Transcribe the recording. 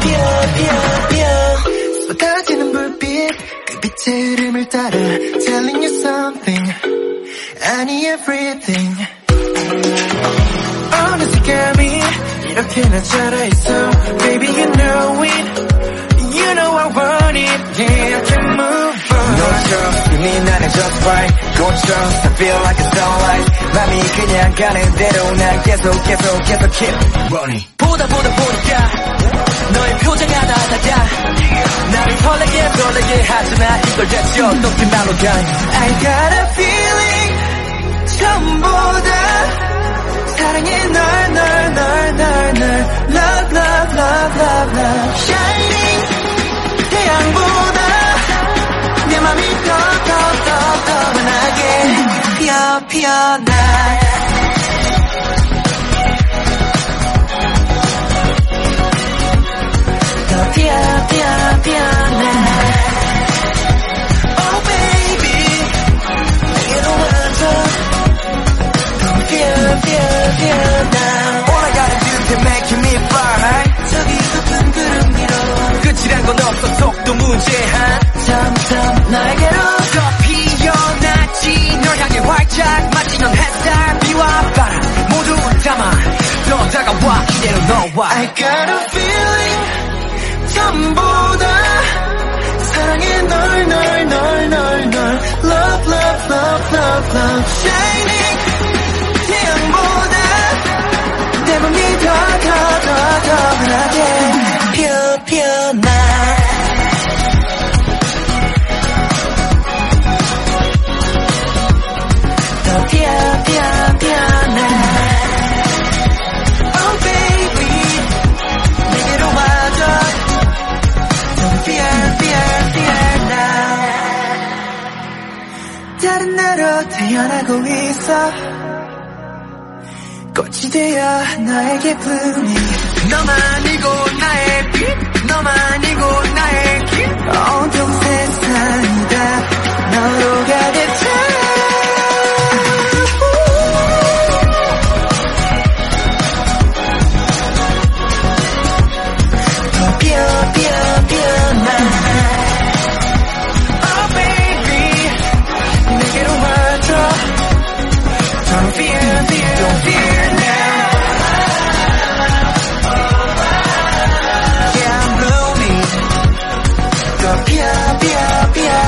비어 비어 비어 쏟아지는 불빛 그 빛의 흐름을 따라 Telling you something. 아니 everything. 어느새 감이 이렇게나 자라있어. Baby you know it. You know I want it. Yeah I can move on. No trust You mean 나는 just right. Don't I feel like a starlight 맘이 그냥 가는 대로 난 계속 계속 계속 keep running. 보다 보다 보니까 너의 표정 하나 다다 나를 설레게 설레게 하지마 이걸 대체 어떻게 말로 가 I got a feeling 전보다 사랑해 널널널널널. Love love love love love. Shining 태양보다 내 맘이 더더더더 환하게. 피어 피어나 이대로 너와 I got a feeling 전보다 사랑해 널널널널널 Love love love love love Shining 태양보다 내 맘이 더더더더 환하게 피어 피어나 다른 나로 태어나고 있어. 꽃이 되어 나에게 blooming 너만이고 나의 빛 너만이고 나의 pia, pia.